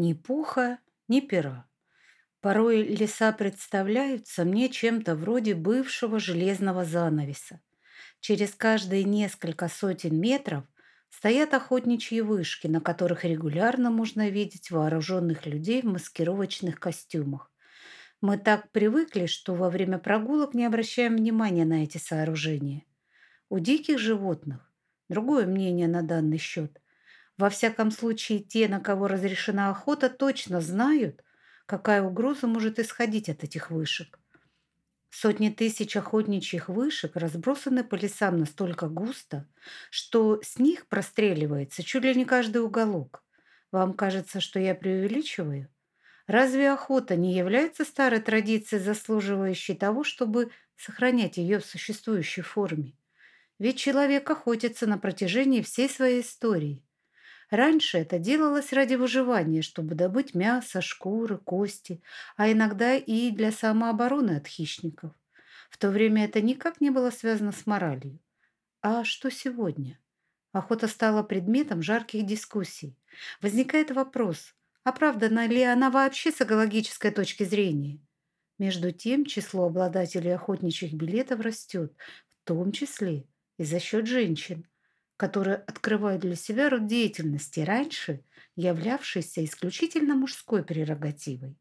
Ни пуха, ни пера. Порой леса представляются мне чем-то вроде бывшего железного занавеса. Через каждые несколько сотен метров стоят охотничьи вышки, на которых регулярно можно видеть вооруженных людей в маскировочных костюмах. Мы так привыкли, что во время прогулок не обращаем внимания на эти сооружения. У диких животных другое мнение на данный счет – во всяком случае, те, на кого разрешена охота, точно знают, какая угроза может исходить от этих вышек. Сотни тысяч охотничьих вышек разбросаны по лесам настолько густо, что с них простреливается чуть ли не каждый уголок. Вам кажется, что я преувеличиваю? Разве охота не является старой традицией, заслуживающей того, чтобы сохранять ее в существующей форме? Ведь человек охотится на протяжении всей своей истории. Раньше это делалось ради выживания, чтобы добыть мясо, шкуры, кости, а иногда и для самообороны от хищников. В то время это никак не было связано с моралью. А что сегодня? Охота стала предметом жарких дискуссий. Возникает вопрос, оправдана ли она вообще с экологической точки зрения? Между тем, число обладателей охотничьих билетов растет, в том числе и за счет женщин – которые открывают для себя род деятельности, раньше являвшейся исключительно мужской прерогативой.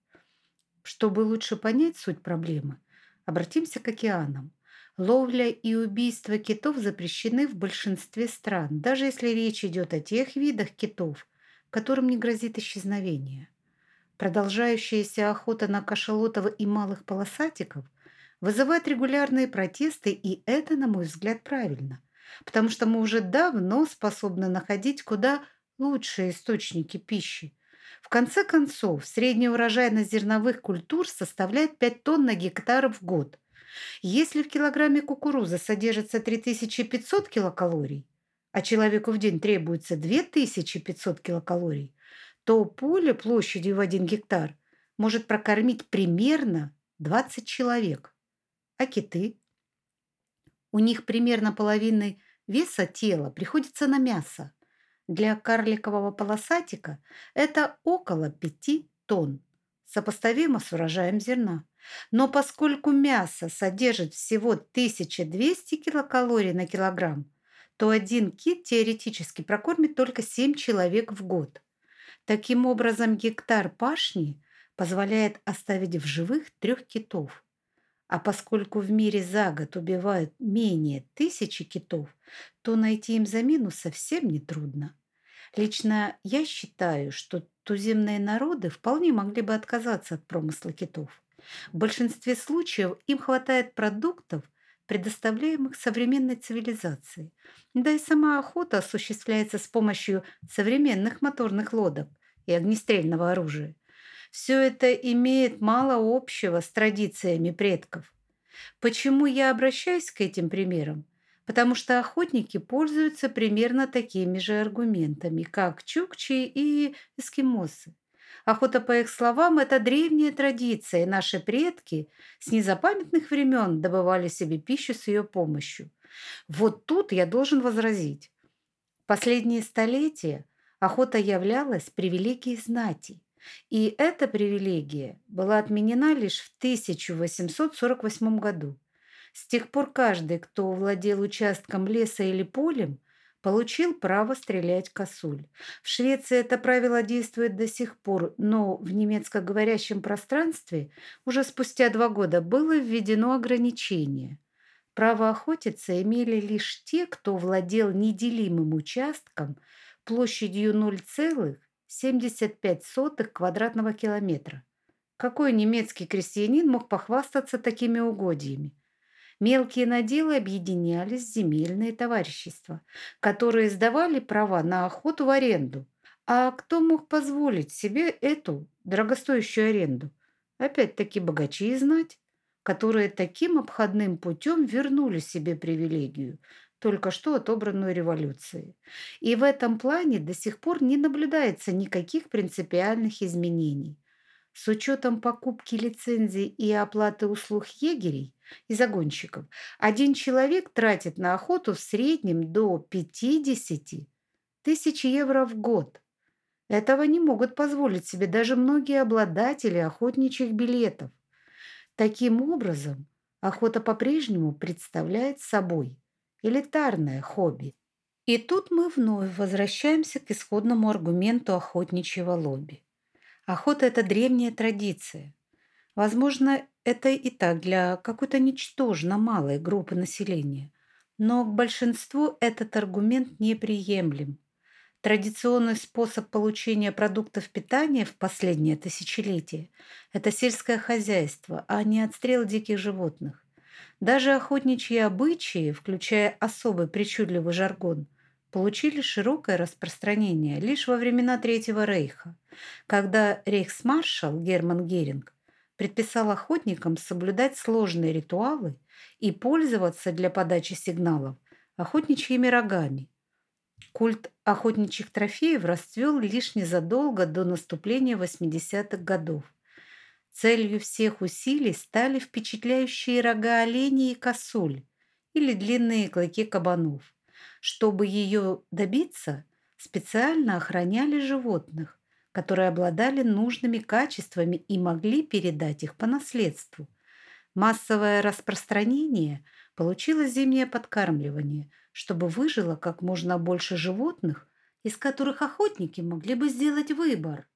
Чтобы лучше понять суть проблемы, обратимся к океанам. Ловля и убийство китов запрещены в большинстве стран, даже если речь идет о тех видах китов, которым не грозит исчезновение. Продолжающаяся охота на кашалотов и малых полосатиков вызывает регулярные протесты, и это, на мой взгляд, правильно потому что мы уже давно способны находить куда лучшие источники пищи. В конце концов, средняя урожайность зерновых культур составляет 5 тонн на гектар в год. Если в килограмме кукурузы содержится 3500 килокалорий, а человеку в день требуется 2500 килокалорий, то поле площадью в 1 гектар может прокормить примерно 20 человек. А киты? У них примерно половины веса тела приходится на мясо. Для карликового полосатика это около 5 тонн, сопоставимо с урожаем зерна. Но поскольку мясо содержит всего 1200 килокалорий на килограмм, то один кит теоретически прокормит только 7 человек в год. Таким образом, гектар пашни позволяет оставить в живых трех китов – а поскольку в мире за год убивают менее тысячи китов, то найти им замену совсем нетрудно. Лично я считаю, что туземные народы вполне могли бы отказаться от промысла китов. В большинстве случаев им хватает продуктов, предоставляемых современной цивилизацией. Да и сама охота осуществляется с помощью современных моторных лодок и огнестрельного оружия. Все это имеет мало общего с традициями предков. Почему я обращаюсь к этим примерам? Потому что охотники пользуются примерно такими же аргументами, как чукчи и эскимосы. Охота, по их словам, это древняя традиция, и наши предки с незапамятных времен добывали себе пищу с ее помощью. Вот тут я должен возразить. Последние столетия охота являлась привилегией знати. И эта привилегия была отменена лишь в 1848 году. С тех пор каждый, кто владел участком леса или полем, получил право стрелять косуль. В Швеции это правило действует до сих пор, но в немецкоговорящем пространстве уже спустя два года было введено ограничение. Право охотиться имели лишь те, кто владел неделимым участком площадью 0, 75 сотых квадратного километра. Какой немецкий крестьянин мог похвастаться такими угодьями? Мелкие наделы объединялись в земельные товарищества, которые сдавали права на охоту в аренду. А кто мог позволить себе эту дорогостоящую аренду? Опять-таки богачи и знать, которые таким обходным путем вернули себе привилегию – только что отобранную революцией. И в этом плане до сих пор не наблюдается никаких принципиальных изменений. С учетом покупки лицензий и оплаты услуг егерей и загонщиков, один человек тратит на охоту в среднем до 50 тысяч евро в год. Этого не могут позволить себе даже многие обладатели охотничьих билетов. Таким образом, охота по-прежнему представляет собой элитарное хобби. И тут мы вновь возвращаемся к исходному аргументу охотничьего лобби. Охота – это древняя традиция. Возможно, это и так для какой-то ничтожно малой группы населения. Но к большинству этот аргумент неприемлем. Традиционный способ получения продуктов питания в последнее тысячелетие – это сельское хозяйство, а не отстрел диких животных. Даже охотничьи обычаи, включая особый причудливый жаргон – получили широкое распространение лишь во времена Третьего Рейха, когда рейхсмаршал Герман Геринг предписал охотникам соблюдать сложные ритуалы и пользоваться для подачи сигналов охотничьими рогами. Культ охотничьих трофеев расцвел лишь незадолго до наступления 80-х годов. Целью всех усилий стали впечатляющие рога оленей и косуль или длинные клыки кабанов. Чтобы ее добиться, специально охраняли животных, которые обладали нужными качествами и могли передать их по наследству. Массовое распространение получило зимнее подкармливание, чтобы выжило как можно больше животных, из которых охотники могли бы сделать выбор.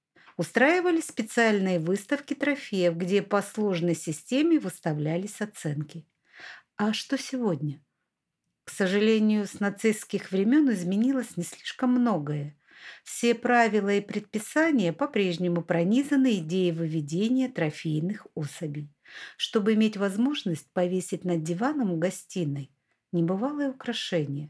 Устраивали специальные выставки трофеев, где по сложной системе выставлялись оценки. А что сегодня? К сожалению, с нацистских времен изменилось не слишком многое. Все правила и предписания по-прежнему пронизаны идеей выведения трофейных особей, чтобы иметь возможность повесить над диваном в гостиной небывалое украшение.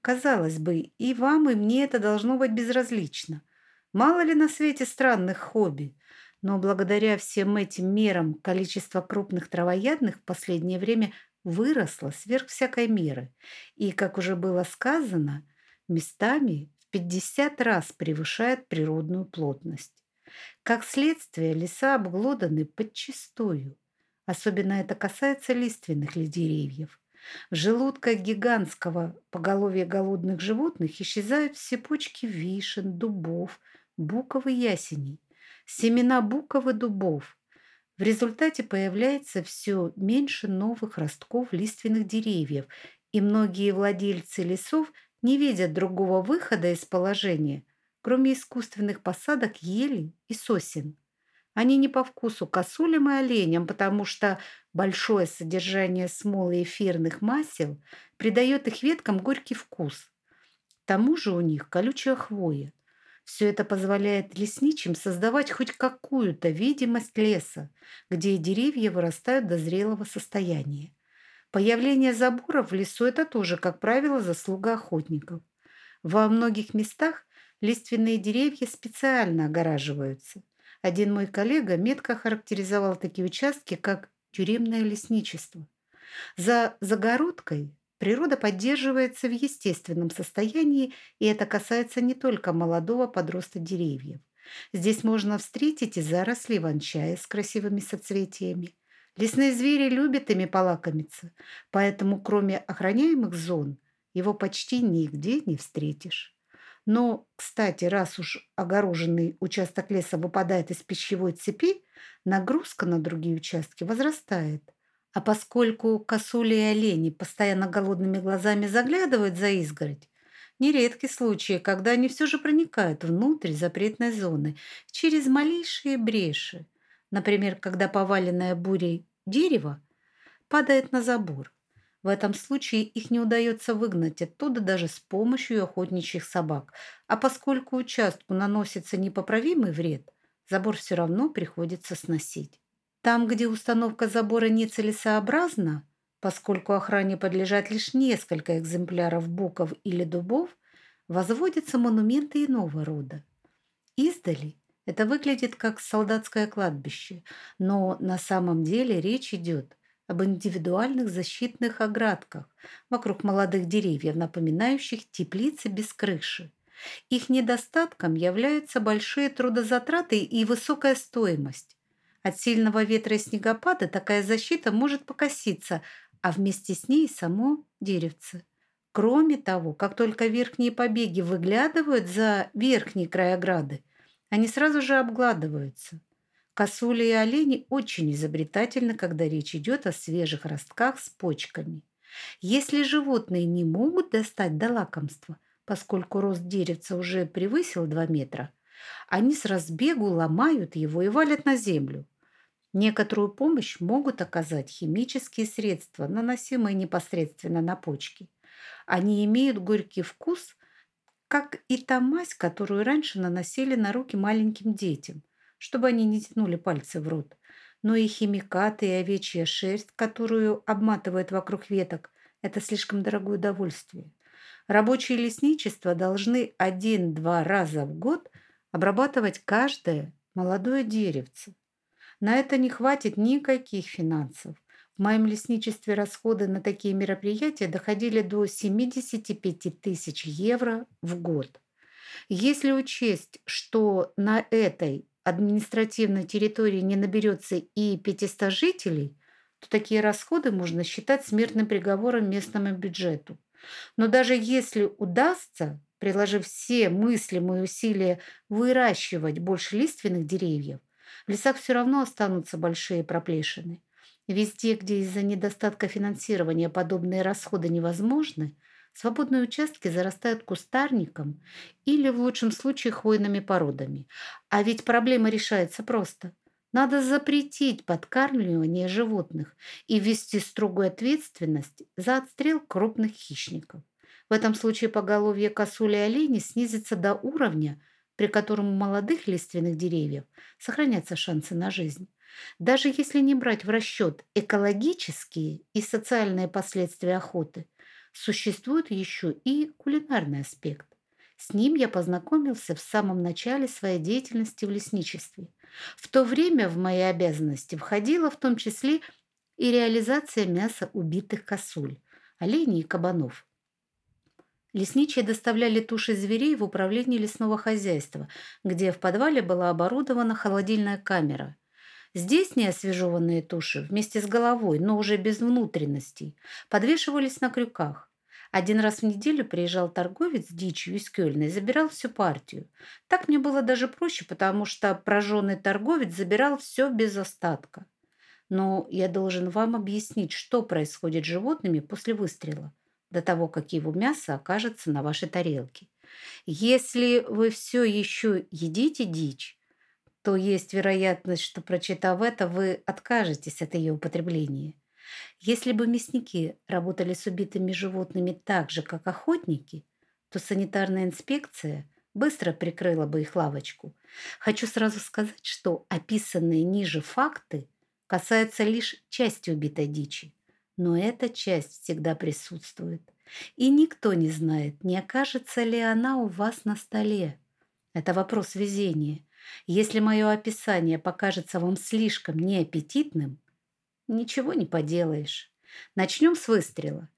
Казалось бы, и вам, и мне это должно быть безразлично. Мало ли на свете странных хобби, но благодаря всем этим мерам количество крупных травоядных в последнее время выросла сверх всякой меры и, как уже было сказано, местами в 50 раз превышает природную плотность. Как следствие, леса обглоданы подчистую. Особенно это касается лиственных ли деревьев. В желудках гигантского поголовья голодных животных исчезают все почки вишен, дубов, буков ясеней, семена буков дубов, в результате появляется все меньше новых ростков лиственных деревьев, и многие владельцы лесов не видят другого выхода из положения, кроме искусственных посадок ели и сосен. Они не по вкусу косулям и оленям, потому что большое содержание смолы эфирных масел придает их веткам горький вкус. К тому же у них колючая хвоя. Все это позволяет лесничим создавать хоть какую-то видимость леса, где деревья вырастают до зрелого состояния. Появление заборов в лесу – это тоже, как правило, заслуга охотников. Во многих местах лиственные деревья специально огораживаются. Один мой коллега метко характеризовал такие участки, как тюремное лесничество. За загородкой Природа поддерживается в естественном состоянии, и это касается не только молодого подроста деревьев. Здесь можно встретить и заросли иван-чая с красивыми соцветиями. Лесные звери любят ими полакомиться, поэтому кроме охраняемых зон его почти нигде не встретишь. Но, кстати, раз уж огороженный участок леса выпадает из пищевой цепи, нагрузка на другие участки возрастает – а поскольку косули и олени постоянно голодными глазами заглядывают за изгородь, нередки случаи, когда они все же проникают внутрь запретной зоны через малейшие бреши. Например, когда поваленное бурей дерево падает на забор. В этом случае их не удается выгнать оттуда даже с помощью охотничьих собак. А поскольку участку наносится непоправимый вред, забор все равно приходится сносить. Там, где установка забора нецелесообразна, поскольку охране подлежат лишь несколько экземпляров буков или дубов, возводятся монументы иного рода. Издали это выглядит как солдатское кладбище, но на самом деле речь идет об индивидуальных защитных оградках вокруг молодых деревьев, напоминающих теплицы без крыши. Их недостатком являются большие трудозатраты и высокая стоимость. От сильного ветра и снегопада такая защита может покоситься, а вместе с ней само деревце. Кроме того, как только верхние побеги выглядывают за верхний край ограды, Они сразу же обгладываются. Косули и олени очень изобретательны, когда речь идет о свежих ростках с почками. Если животные не могут достать до лакомства, поскольку рост деревца уже превысил 2 метра, они с разбегу ломают его и валят на землю. Некоторую помощь могут оказать химические средства, наносимые непосредственно на почки. Они имеют горький вкус, как и та мазь, которую раньше наносили на руки маленьким детям, чтобы они не тянули пальцы в рот. Но и химикаты, и овечья шерсть, которую обматывают вокруг веток, это слишком дорогое удовольствие. Рабочие лесничества должны один-два раза в год обрабатывать каждое молодое деревце. На это не хватит никаких финансов. В моем лесничестве расходы на такие мероприятия доходили до 75 тысяч евро в год. Если учесть, что на этой административной территории не наберется и 500 жителей, то такие расходы можно считать смертным приговором местному бюджету. Но даже если удастся, приложив все мыслимые усилия, выращивать больше лиственных деревьев, в лесах все равно останутся большие проплешины. Везде, где из-за недостатка финансирования подобные расходы невозможны, свободные участки зарастают кустарником или, в лучшем случае, хвойными породами. А ведь проблема решается просто. Надо запретить подкармливание животных и ввести строгую ответственность за отстрел крупных хищников. В этом случае поголовье косули и оленей снизится до уровня, при котором у молодых лиственных деревьев сохранятся шансы на жизнь. Даже если не брать в расчет экологические и социальные последствия охоты, существует еще и кулинарный аспект. С ним я познакомился в самом начале своей деятельности в лесничестве. В то время в мои обязанности входила в том числе и реализация мяса убитых косуль, оленей и кабанов. Лесничие доставляли туши зверей в управление лесного хозяйства, где в подвале была оборудована холодильная камера. Здесь неосвежеванные туши вместе с головой, но уже без внутренностей, подвешивались на крюках. Один раз в неделю приезжал торговец с дичью из Кёльна и забирал всю партию. Так мне было даже проще, потому что прожженный торговец забирал все без остатка. Но я должен вам объяснить, что происходит с животными после выстрела до того, как его мясо окажется на вашей тарелке. Если вы все еще едите дичь, то есть вероятность, что, прочитав это, вы откажетесь от ее употребления. Если бы мясники работали с убитыми животными так же, как охотники, то санитарная инспекция быстро прикрыла бы их лавочку. Хочу сразу сказать, что описанные ниже факты касаются лишь части убитой дичи но эта часть всегда присутствует. И никто не знает, не окажется ли она у вас на столе. Это вопрос везения. Если мое описание покажется вам слишком неаппетитным, ничего не поделаешь. Начнем с выстрела.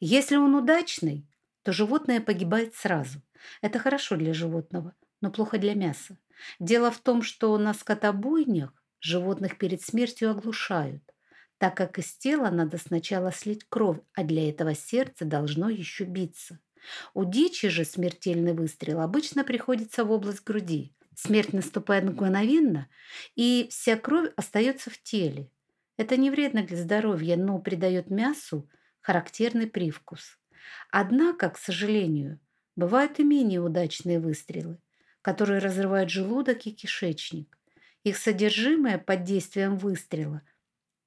Если он удачный, то животное погибает сразу. Это хорошо для животного, но плохо для мяса. Дело в том, что на скотобойнях животных перед смертью оглушают так как из тела надо сначала слить кровь, а для этого сердце должно еще биться. У дичи же смертельный выстрел обычно приходится в область груди. Смерть наступает мгновенно, и вся кровь остается в теле. Это не вредно для здоровья, но придает мясу характерный привкус. Однако, к сожалению, бывают и менее удачные выстрелы, которые разрывают желудок и кишечник. Их содержимое под действием выстрела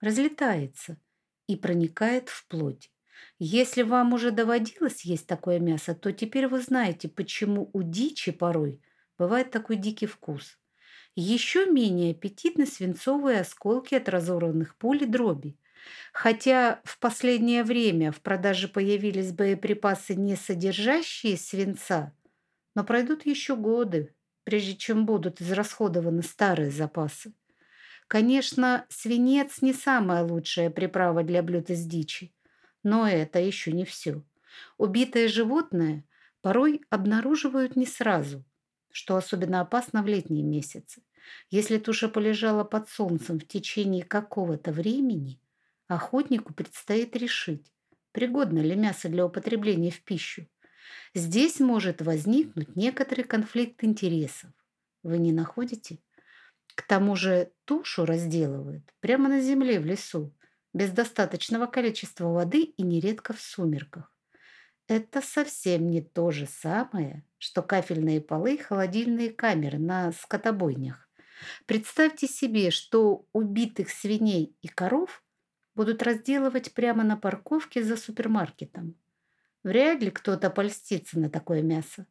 разлетается и проникает в плоть. Если вам уже доводилось есть такое мясо, то теперь вы знаете, почему у дичи порой бывает такой дикий вкус. Еще менее аппетитны свинцовые осколки от разорванных пуль дроби. Хотя в последнее время в продаже появились боеприпасы, не содержащие свинца, но пройдут еще годы, прежде чем будут израсходованы старые запасы. Конечно, свинец не самая лучшая приправа для блюд из дичи, но это еще не все. Убитое животное порой обнаруживают не сразу, что особенно опасно в летние месяцы. Если туша полежала под солнцем в течение какого-то времени, охотнику предстоит решить, пригодно ли мясо для употребления в пищу. Здесь может возникнуть некоторый конфликт интересов. Вы не находите? К тому же тушу разделывают прямо на земле в лесу, без достаточного количества воды и нередко в сумерках. Это совсем не то же самое, что кафельные полы и холодильные камеры на скотобойнях. Представьте себе, что убитых свиней и коров будут разделывать прямо на парковке за супермаркетом. Вряд ли кто-то польстится на такое мясо.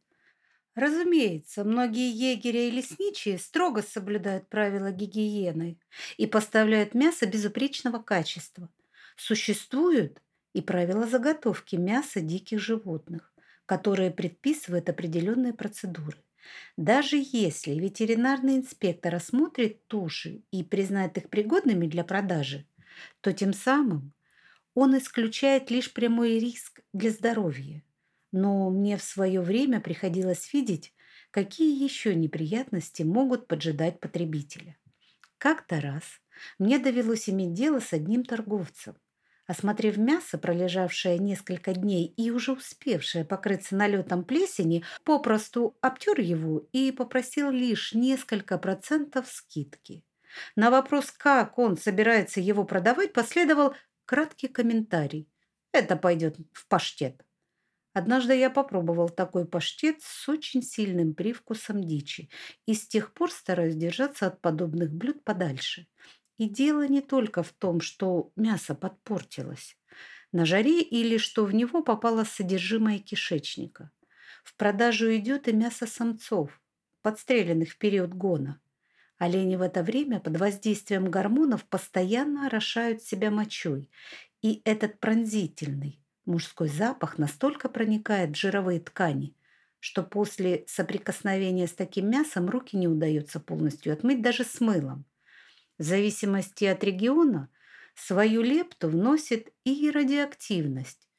Разумеется, многие егери и лесничие строго соблюдают правила гигиены и поставляют мясо безупречного качества. Существуют и правила заготовки мяса диких животных, которые предписывают определенные процедуры. Даже если ветеринарный инспектор осмотрит туши и признает их пригодными для продажи, то тем самым он исключает лишь прямой риск для здоровья но мне в свое время приходилось видеть, какие еще неприятности могут поджидать потребителя. Как-то раз мне довелось иметь дело с одним торговцем. Осмотрев мясо, пролежавшее несколько дней и уже успевшее покрыться налетом плесени, попросту обтер его и попросил лишь несколько процентов скидки. На вопрос, как он собирается его продавать, последовал краткий комментарий. «Это пойдет в паштет». Однажды я попробовал такой паштет с очень сильным привкусом дичи и с тех пор стараюсь держаться от подобных блюд подальше. И дело не только в том, что мясо подпортилось на жаре или что в него попало содержимое кишечника. В продажу идет и мясо самцов, подстреленных в период гона. Олени в это время под воздействием гормонов постоянно орошают себя мочой, и этот пронзительный, Мужской запах настолько проникает в жировые ткани, что после соприкосновения с таким мясом руки не удается полностью отмыть даже с мылом. В зависимости от региона свою лепту вносит и радиоактивность.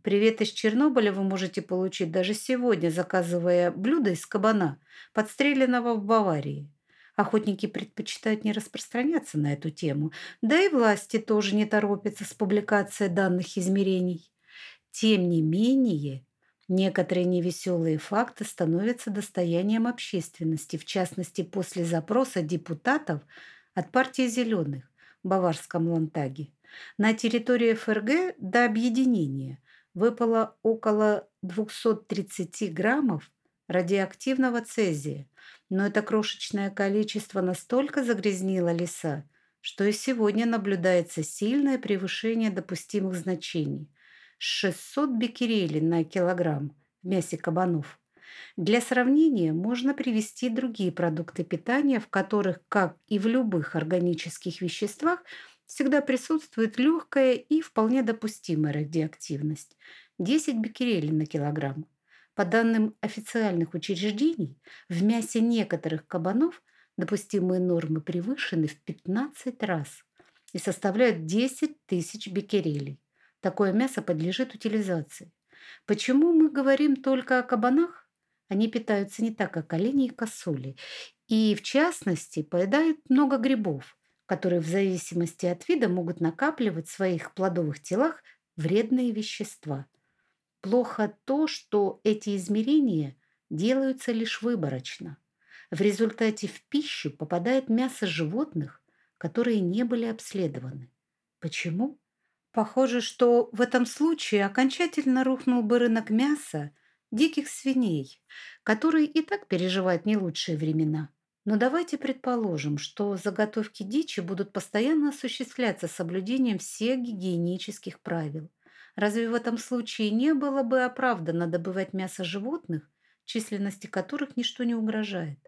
Привет из Чернобыля вы можете получить даже сегодня, заказывая блюдо из кабана, подстреленного в Баварии. Охотники предпочитают не распространяться на эту тему, да и власти тоже не торопятся с публикацией данных измерений. Тем не менее, некоторые невеселые факты становятся достоянием общественности, в частности, после запроса депутатов от партии «Зеленых» в Баварском Лантаге. На территории ФРГ до объединения выпало около 230 граммов радиоактивного цезия, но это крошечное количество настолько загрязнило леса, что и сегодня наблюдается сильное превышение допустимых значений. 600 беккерелей на килограмм в мясе кабанов. Для сравнения можно привести другие продукты питания, в которых, как и в любых органических веществах, всегда присутствует легкая и вполне допустимая радиоактивность – 10 беккерелей на килограмм. По данным официальных учреждений, в мясе некоторых кабанов допустимые нормы превышены в 15 раз и составляют 10 тысяч беккерелей. Такое мясо подлежит утилизации. Почему мы говорим только о кабанах? Они питаются не так, как олени и косули. И, в частности, поедают много грибов, которые в зависимости от вида могут накапливать в своих плодовых телах вредные вещества. Плохо то, что эти измерения делаются лишь выборочно. В результате в пищу попадает мясо животных, которые не были обследованы. Почему? Похоже, что в этом случае окончательно рухнул бы рынок мяса диких свиней, который и так переживает не лучшие времена. Но давайте предположим, что заготовки дичи будут постоянно осуществляться с соблюдением всех гигиенических правил. Разве в этом случае не было бы оправдано добывать мясо животных, численности которых ничто не угрожает?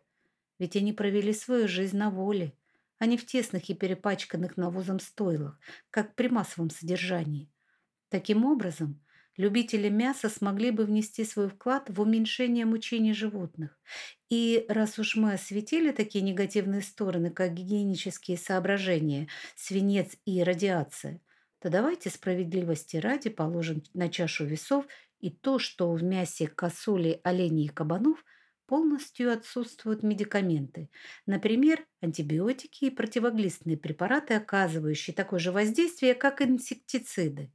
Ведь они провели свою жизнь на воле, а не в тесных и перепачканных навозом стойлах, как при массовом содержании. Таким образом, любители мяса смогли бы внести свой вклад в уменьшение мучений животных. И раз уж мы осветили такие негативные стороны, как гигиенические соображения, свинец и радиация, то давайте справедливости ради положим на чашу весов и то, что в мясе косули, оленей и кабанов – полностью отсутствуют медикаменты, например, антибиотики и противоглистные препараты, оказывающие такое же воздействие, как инсектициды.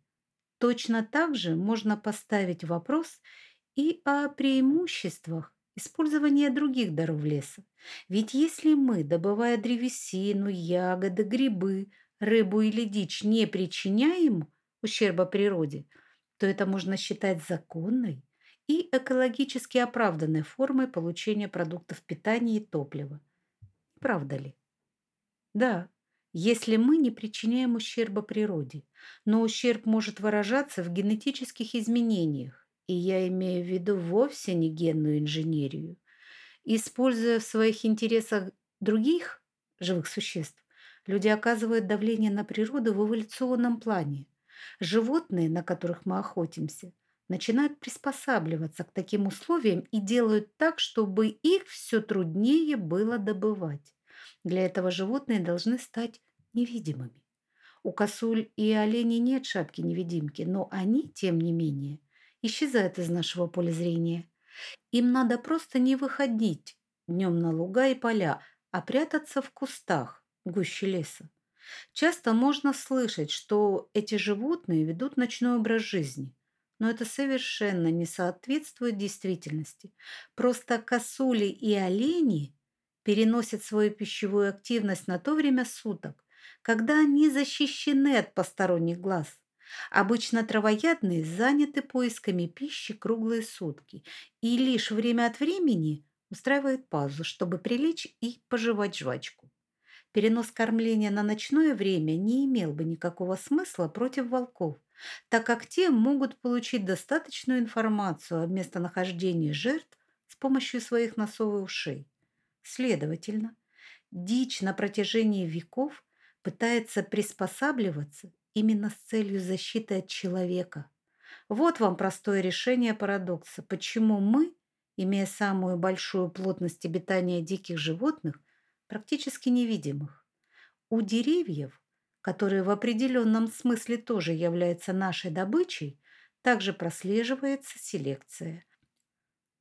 Точно так же можно поставить вопрос и о преимуществах использование других даров леса. Ведь если мы, добывая древесину, ягоды, грибы, рыбу или дичь, не причиняем ущерба природе, то это можно считать законной и экологически оправданной формой получения продуктов питания и топлива. Правда ли? Да, если мы не причиняем ущерба природе, но ущерб может выражаться в генетических изменениях, и я имею в виду вовсе не генную инженерию, используя в своих интересах других живых существ, люди оказывают давление на природу в эволюционном плане. Животные, на которых мы охотимся, начинают приспосабливаться к таким условиям и делают так, чтобы их все труднее было добывать. Для этого животные должны стать невидимыми. У косуль и оленей нет шапки-невидимки, но они, тем не менее, исчезают из нашего поля зрения. Им надо просто не выходить днем на луга и поля, а прятаться в кустах гуще леса. Часто можно слышать, что эти животные ведут ночной образ жизни, но это совершенно не соответствует действительности. Просто косули и олени переносят свою пищевую активность на то время суток, когда они защищены от посторонних глаз. Обычно травоядные заняты поисками пищи круглые сутки и лишь время от времени устраивают паузу, чтобы прилечь и пожевать жвачку. Перенос кормления на ночное время не имел бы никакого смысла против волков, так как те могут получить достаточную информацию о местонахождении жертв с помощью своих носов и ушей. Следовательно, дичь на протяжении веков пытается приспосабливаться именно с целью защиты от человека. Вот вам простое решение парадокса, почему мы, имея самую большую плотность обитания диких животных, практически невидимых. У деревьев, которые в определенном смысле тоже являются нашей добычей, также прослеживается селекция.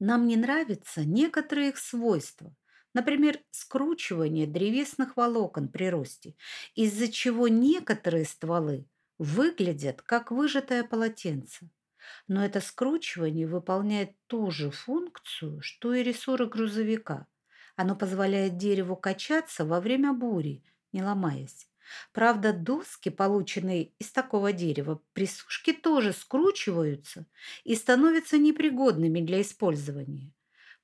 Нам не нравятся некоторые их свойства, Например, скручивание древесных волокон при росте, из-за чего некоторые стволы выглядят как выжатое полотенце. Но это скручивание выполняет ту же функцию, что и рессоры грузовика. Оно позволяет дереву качаться во время бури, не ломаясь. Правда, доски, полученные из такого дерева, при сушке тоже скручиваются и становятся непригодными для использования.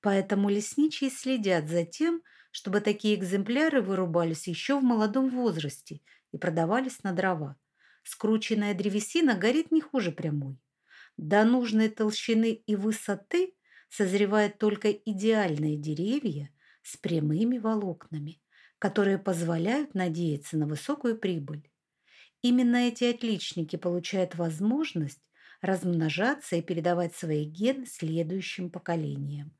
Поэтому лесничие следят за тем, чтобы такие экземпляры вырубались еще в молодом возрасте и продавались на дрова. Скрученная древесина горит не хуже прямой. До нужной толщины и высоты созревают только идеальные деревья с прямыми волокнами, которые позволяют надеяться на высокую прибыль. Именно эти отличники получают возможность размножаться и передавать свои гены следующим поколениям.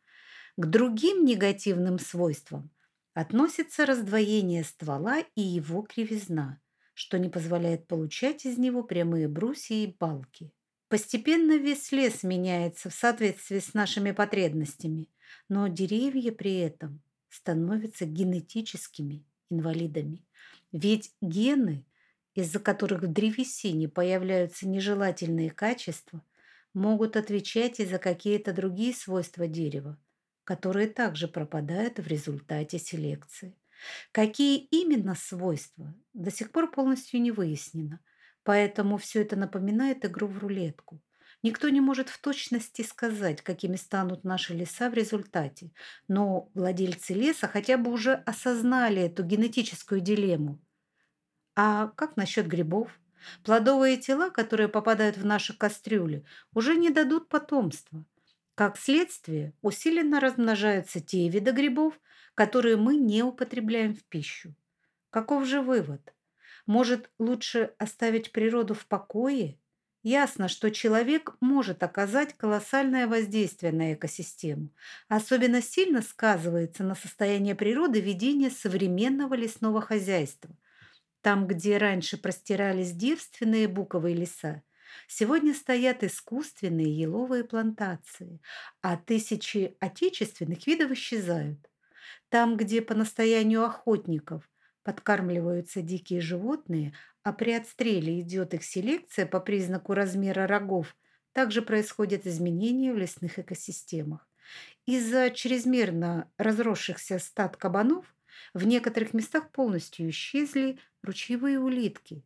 К другим негативным свойствам относится раздвоение ствола и его кривизна, что не позволяет получать из него прямые брусья и балки. Постепенно весь лес меняется в соответствии с нашими потребностями, но деревья при этом становятся генетическими инвалидами. Ведь гены, из-за которых в древесине появляются нежелательные качества, могут отвечать и за какие-то другие свойства дерева, которые также пропадают в результате селекции. Какие именно свойства, до сих пор полностью не выяснено, поэтому все это напоминает игру в рулетку. Никто не может в точности сказать, какими станут наши леса в результате, но владельцы леса хотя бы уже осознали эту генетическую дилемму. А как насчет грибов? Плодовые тела, которые попадают в наши кастрюли, уже не дадут потомства – как следствие, усиленно размножаются те виды грибов, которые мы не употребляем в пищу. Каков же вывод? Может, лучше оставить природу в покое? Ясно, что человек может оказать колоссальное воздействие на экосистему. Особенно сильно сказывается на состоянии природы ведение современного лесного хозяйства. Там, где раньше простирались девственные буковые леса, Сегодня стоят искусственные еловые плантации, а тысячи отечественных видов исчезают. Там, где по настоянию охотников подкармливаются дикие животные, а при отстреле идет их селекция по признаку размера рогов, также происходят изменения в лесных экосистемах. Из-за чрезмерно разросшихся стад кабанов в некоторых местах полностью исчезли ручьевые улитки.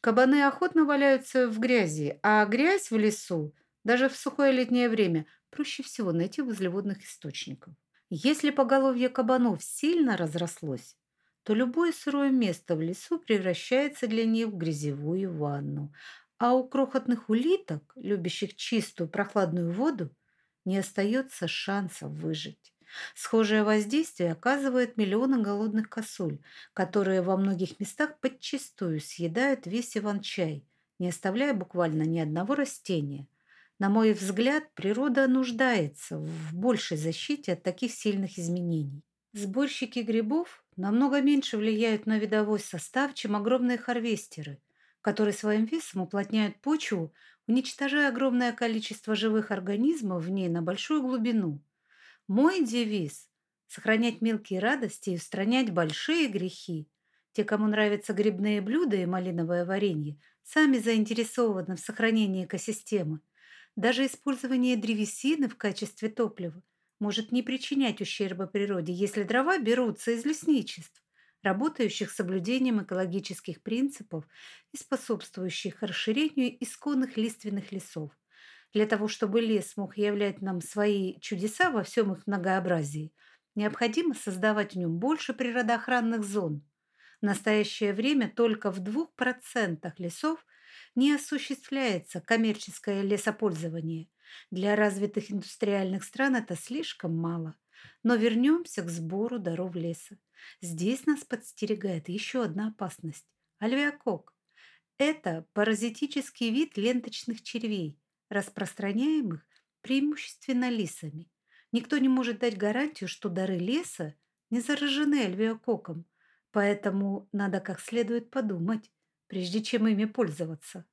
Кабаны охотно валяются в грязи, а грязь в лесу, даже в сухое летнее время, проще всего найти возле водных источников. Если поголовье кабанов сильно разрослось, то любое сырое место в лесу превращается для них в грязевую ванну, а у крохотных улиток, любящих чистую прохладную воду, не остается шансов выжить. Схожее воздействие оказывает миллионы голодных косуль, которые во многих местах подчистую съедают весь иван-чай, не оставляя буквально ни одного растения. На мой взгляд, природа нуждается в большей защите от таких сильных изменений. Сборщики грибов намного меньше влияют на видовой состав, чем огромные харвестеры, которые своим весом уплотняют почву, уничтожая огромное количество живых организмов в ней на большую глубину. Мой девиз – сохранять мелкие радости и устранять большие грехи. Те, кому нравятся грибные блюда и малиновое варенье, сами заинтересованы в сохранении экосистемы. Даже использование древесины в качестве топлива может не причинять ущерба природе, если дрова берутся из лесничеств, работающих с соблюдением экологических принципов и способствующих расширению исконных лиственных лесов. Для того, чтобы лес мог являть нам свои чудеса во всем их многообразии, необходимо создавать в нем больше природоохранных зон. В настоящее время только в 2% лесов не осуществляется коммерческое лесопользование. Для развитых индустриальных стран это слишком мало. Но вернемся к сбору даров леса. Здесь нас подстерегает еще одна опасность – альвеокок. Это паразитический вид ленточных червей, распространяемых преимущественно лисами. Никто не может дать гарантию, что дары леса не заражены альвеококком, поэтому надо как следует подумать, прежде чем ими пользоваться.